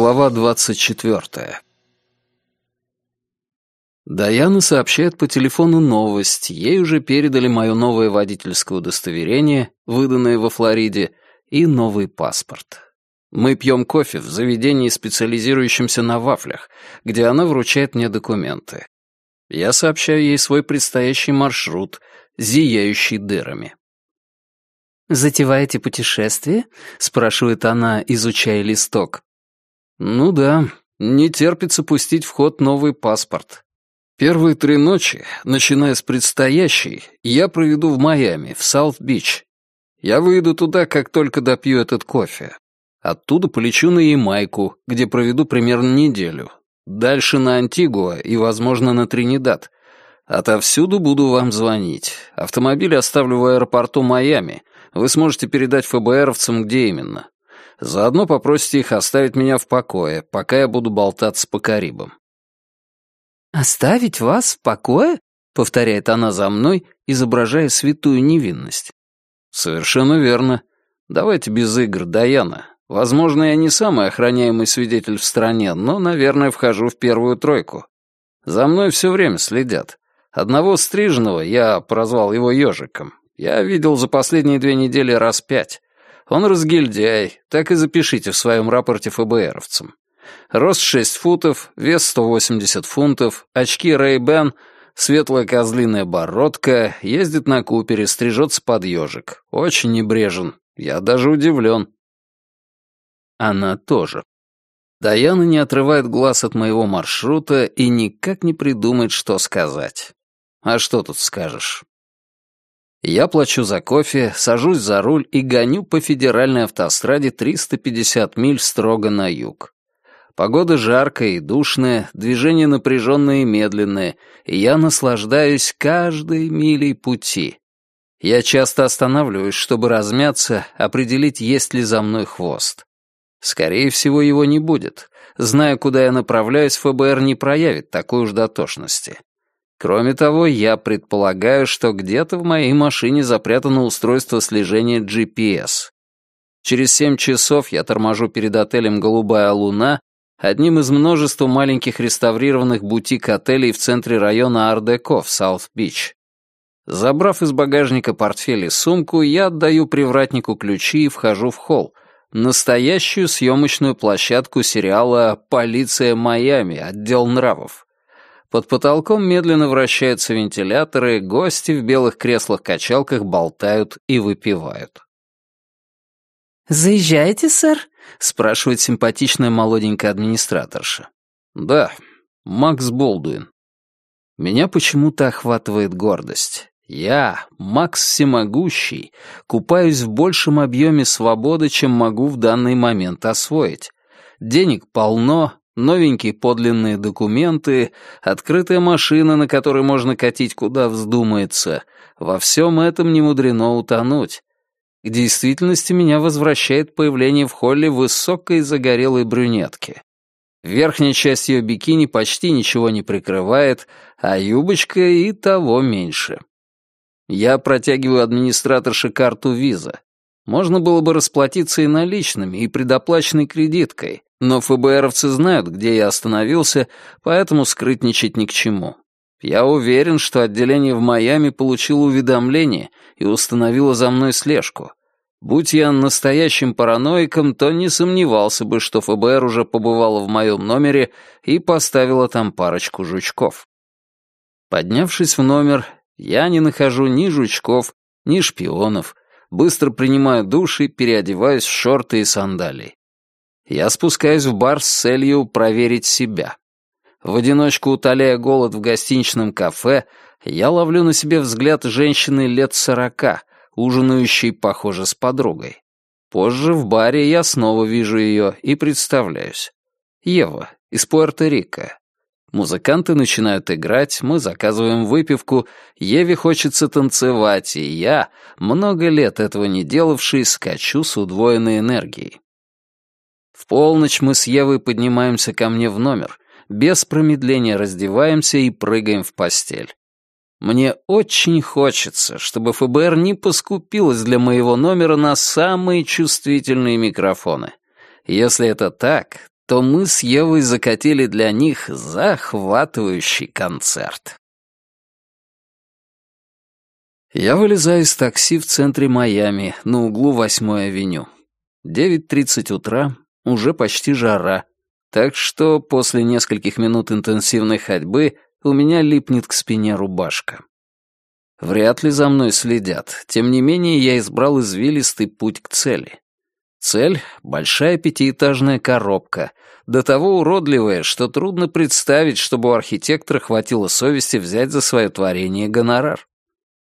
Глава двадцать четвертая. Даяна сообщает по телефону новость. Ей уже передали мое новое водительское удостоверение, выданное во Флориде, и новый паспорт. Мы пьем кофе в заведении, специализирующемся на вафлях, где она вручает мне документы. Я сообщаю ей свой предстоящий маршрут, зияющий дырами. «Затеваете путешествие?» — спрашивает она, изучая листок. «Ну да, не терпится пустить в ход новый паспорт. Первые три ночи, начиная с предстоящей, я проведу в Майами, в Саут-Бич. Я выеду туда, как только допью этот кофе. Оттуда полечу на Ямайку, где проведу примерно неделю. Дальше на Антигуа и, возможно, на Тринидад. Отовсюду буду вам звонить. Автомобиль оставлю в аэропорту Майами. Вы сможете передать ФБРовцам, где именно. Заодно попросите их оставить меня в покое, пока я буду болтаться по Карибам. «Оставить вас в покое?» — повторяет она за мной, изображая святую невинность. «Совершенно верно. Давайте без игр, Даяна. Возможно, я не самый охраняемый свидетель в стране, но, наверное, вхожу в первую тройку. За мной все время следят. Одного стриженного, я прозвал его ежиком, я видел за последние две недели раз пять. Он разгильдяй, так и запишите в своем рапорте ФБРовцам. Рост 6 футов, вес 180 фунтов, очки Ray-Ban, светлая козлиная бородка, ездит на купере, стрижется под ежик. Очень небрежен. Я даже удивлен. Она тоже. Даяна не отрывает глаз от моего маршрута и никак не придумает, что сказать. А что тут скажешь? Я плачу за кофе, сажусь за руль и гоню по федеральной автостраде 350 миль строго на юг. Погода жаркая и душная, движение напряженное и медленное, и я наслаждаюсь каждой милей пути. Я часто останавливаюсь, чтобы размяться, определить, есть ли за мной хвост. Скорее всего, его не будет. Зная, куда я направляюсь, ФБР не проявит такой уж дотошности. Кроме того, я предполагаю, что где-то в моей машине запрятано устройство слежения GPS. Через семь часов я торможу перед отелем «Голубая луна», одним из множества маленьких реставрированных бутик-отелей в центре района ар-деко в Саут-Бич. Забрав из багажника портфель и сумку, я отдаю привратнику ключи и вхожу в холл, настоящую съемочную площадку сериала «Полиция Майами. Отдел нравов». Под потолком медленно вращаются вентиляторы, гости в белых креслах-качалках болтают и выпивают. «Заезжаете, сэр?» — спрашивает симпатичная молоденькая администраторша. «Да, Макс Болдуин». Меня почему-то охватывает гордость. Я, Макс Всемогущий, купаюсь в большем объеме свободы, чем могу в данный момент освоить. Денег полно, новенькие подлинные документы, открытая машина, на которой можно катить куда вздумается. Во всем этом не мудрено утонуть. К действительности меня возвращает появление в холле высокой загорелой брюнетки. Верхняя часть ее бикини почти ничего не прикрывает, а юбочка и того меньше. Я протягиваю администраторше карту виза. Можно было бы расплатиться и наличными, и предоплаченной кредиткой, но ФБРовцы знают, где я остановился, поэтому скрытничать ни к чему. Я уверен, что отделение в Майами получило уведомление и установило за мной слежку. Будь я настоящим параноиком, то не сомневался бы, что ФБР уже побывало в моем номере и поставило там парочку жучков. Поднявшись в номер, я не нахожу ни жучков, ни шпионов, быстро принимаю душ и переодеваюсь в шорты и сандалии. Я спускаюсь в бар с целью проверить себя. В одиночку утоляя голод в гостиничном кафе, я ловлю на себе взгляд женщины лет сорока, ужинающей, похоже, с подругой. Позже в баре я снова вижу ее и представляюсь. Ева из Пуэрто-Рико. Музыканты начинают играть, мы заказываем выпивку, Еве хочется танцевать, и я, много лет этого не делавший, скачу с удвоенной энергией. В полночь мы с Евой поднимаемся ко мне в номер, без промедления раздеваемся и прыгаем в постель. Мне очень хочется, чтобы ФБР не поскупилось для моего номера на самые чувствительные микрофоны. Если это так, то мы с Евой закатили для них захватывающий концерт. Я вылезаю из такси в центре Майами, на углу 8-й авеню. 9.30 утра, уже почти жара, так что после нескольких минут интенсивной ходьбы у меня липнет к спине рубашка. Вряд ли за мной следят, тем не менее я избрал извилистый путь к цели. Цель — большая пятиэтажная коробка, до того уродливая, что трудно представить, чтобы у архитектора хватило совести взять за свое творение гонорар.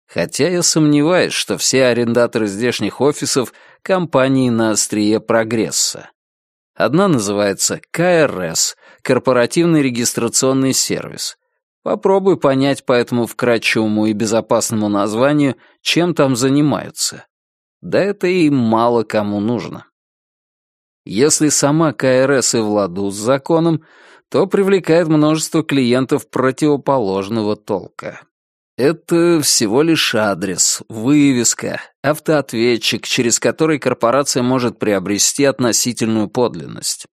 Хотя я сомневаюсь, что все арендаторы здешних офисов — компании на острие прогресса. Одна называется КРС — Корпоративный регистрационный сервис. Попробуй понять по этому вкрадчивому и безопасному названию, чем там занимаются. Да это и мало кому нужно. Если сама КРС и в ладу с законом, то привлекает множество клиентов противоположного толка. Это всего лишь адрес, вывеска, автоответчик, через который корпорация может приобрести относительную подлинность.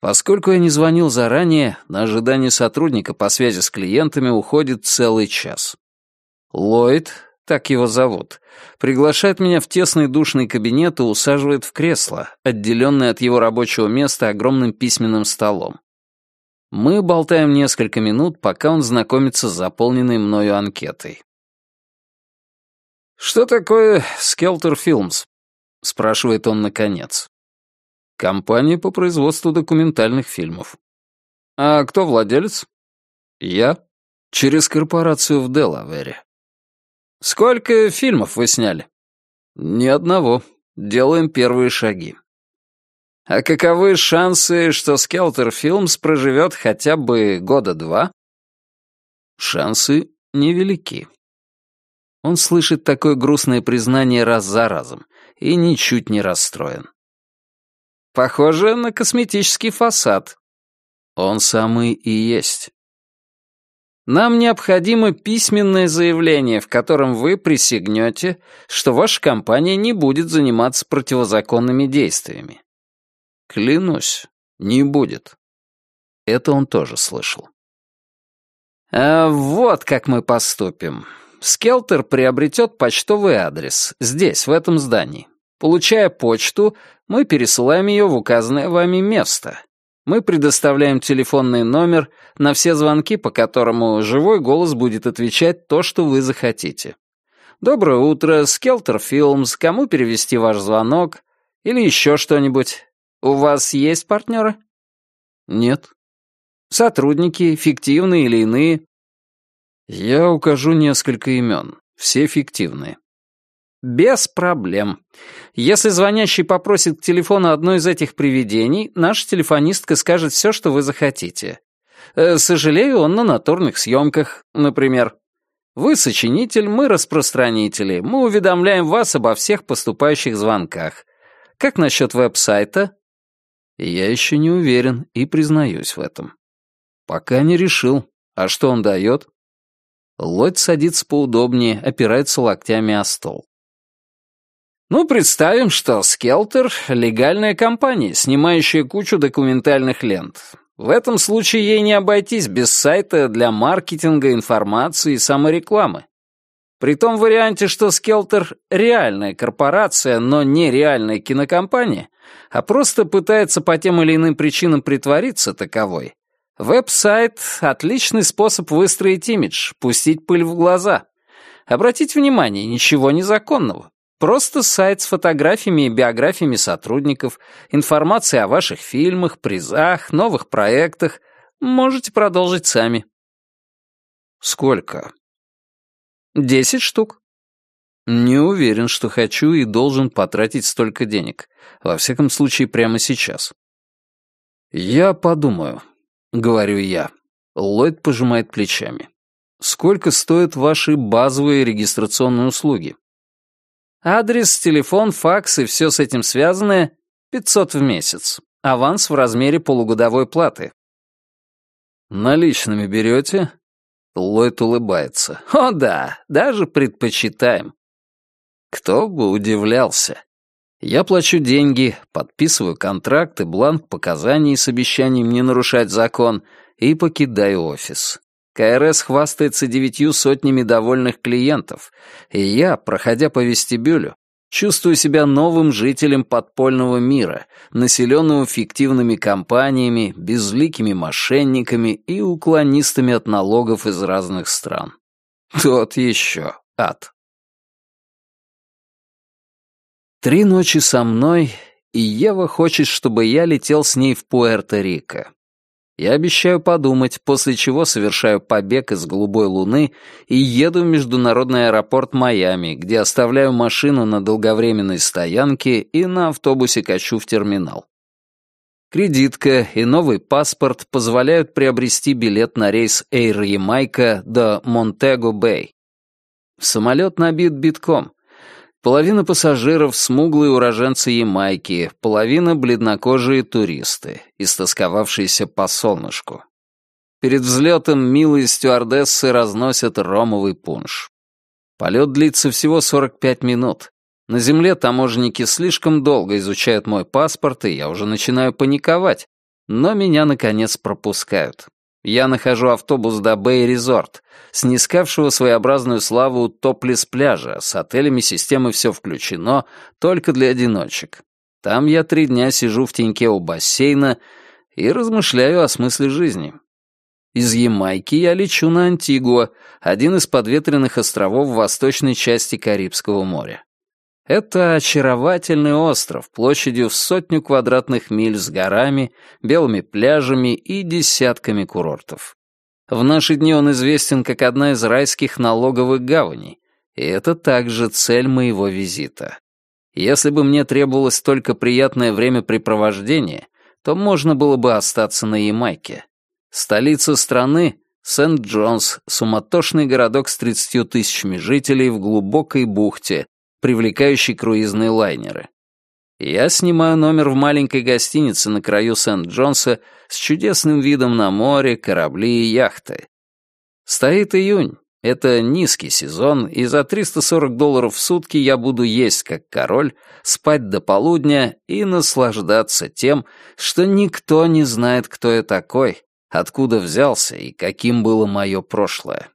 Поскольку я не звонил заранее, на ожидание сотрудника по связи с клиентами уходит целый час. Ллойд, так его зовут, приглашает меня в тесный душный кабинет и усаживает в кресло, отделенное от его рабочего места огромным письменным столом. Мы болтаем несколько минут, пока он знакомится с заполненной мною анкетой. «Что такое Скелтер Филмс?» — спрашивает он наконец. «Компания по производству документальных фильмов». «А кто владелец?» «Я. Через корпорацию в Делавере». «Сколько фильмов вы сняли?» «Ни одного. Делаем первые шаги». А каковы шансы, что Скелтер Филмс проживет хотя бы года два? Шансы невелики. Он слышит такое грустное признание раз за разом и ничуть не расстроен. Похоже на косметический фасад. Он самый и есть. Нам необходимо письменное заявление, в котором вы присягнете, что ваша компания не будет заниматься противозаконными действиями. Клянусь, не будет. Это он тоже слышал. А вот как мы поступим. Скелтер приобретет почтовый адрес здесь, в этом здании. Получая почту, мы пересылаем ее в указанное вами место. Мы предоставляем телефонный номер на все звонки, по которому живой голос будет отвечать то, что вы захотите. «Доброе утро, Скелтер Филмс, кому перевести ваш звонок?» Или еще что-нибудь. У вас есть партнеры? Нет. Сотрудники, фиктивные или иные? Я укажу несколько имен. Все фиктивные. Без проблем. Если звонящий попросит к телефону одно из этих привидений, наша телефонистка скажет все, что вы захотите. Э, сожалею, он на натурных съемках, например. Вы сочинитель, мы распространители. Мы уведомляем вас обо всех поступающих звонках. Как насчет веб-сайта? Я еще не уверен и признаюсь в этом. Пока не решил. А что он дает? Лодь садится поудобнее, опирается локтями о стол. Ну, представим, что Скелтер — легальная компания, снимающая кучу документальных лент. В этом случае ей не обойтись без сайта для маркетинга, информации и саморекламы. При том варианте, что Скелтер — реальная корпорация, но не реальная кинокомпания, а просто пытается по тем или иным причинам притвориться таковой, веб-сайт — отличный способ выстроить имидж, пустить пыль в глаза. Обратите внимание, ничего незаконного. Просто сайт с фотографиями и биографиями сотрудников, информацией о ваших фильмах, призах, новых проектах. Можете продолжить сами. Сколько? Десять штук. Не уверен, что хочу и должен потратить столько денег. Во всяком случае, прямо сейчас. «Я подумаю», — говорю я. Ллойд пожимает плечами. «Сколько стоят ваши базовые регистрационные услуги?» «Адрес, телефон, факс и все с этим связанное — 500 в месяц. Аванс в размере полугодовой платы». «Наличными берете?» Ллойд улыбается. «О да, даже предпочитаем. Кто бы удивлялся. Я плачу деньги, подписываю контракты, бланк показаний с обещанием не нарушать закон и покидаю офис. КРС хвастается девятью сотнями довольных клиентов, и я, проходя по вестибюлю, чувствую себя новым жителем подпольного мира, населенного фиктивными компаниями, безликими мошенниками и уклонистами от налогов из разных стран. Тот еще ад. Три ночи со мной, и Ева хочет, чтобы я летел с ней в Пуэрто-Рико. Я обещаю подумать, после чего совершаю побег из голубой луны и еду в международный аэропорт Майами, где оставляю машину на долговременной стоянке и на автобусе качу в терминал. Кредитка и новый паспорт позволяют приобрести билет на рейс Air Ямайка до Монтего-Бэй. Самолет набит битком. Половина пассажиров — смуглые уроженцы Ямайки, половина — бледнокожие туристы, истосковавшиеся по солнышку. Перед взлетом милые стюардессы разносят ромовый пунш. Полет длится всего 45 минут. На земле таможенники слишком долго изучают мой паспорт, и я уже начинаю паниковать. Но меня, наконец, пропускают я нахожу автобус до Бэй-Резорт, снискавшего своеобразную славу топлес-пляжа, с отелями системы «Все включено», только для одиночек. Там я три дня сижу в теньке у бассейна и размышляю о смысле жизни. Из Ямайки я лечу на Антигуа, один из подветренных островов в восточной части Карибского моря. Это очаровательный остров площадью в сотню квадратных миль с горами, белыми пляжами и десятками курортов. В наши дни он известен как одна из райских налоговых гаваней, и это также цель моего визита. Если бы мне требовалось только приятное времяпрепровождение, то можно было бы остаться на Ямайке. Столица страны — Сент-Джонс, суматошный городок с 30 тысячами жителей в глубокой бухте, привлекающий круизные лайнеры. Я снимаю номер в маленькой гостинице на краю Сент-Джонса с чудесным видом на море, корабли и яхты. Стоит июнь. Это низкий сезон, и за 340 долларов в сутки я буду есть как король, спать до полудня и наслаждаться тем, что никто не знает, кто я такой, откуда взялся и каким было мое прошлое.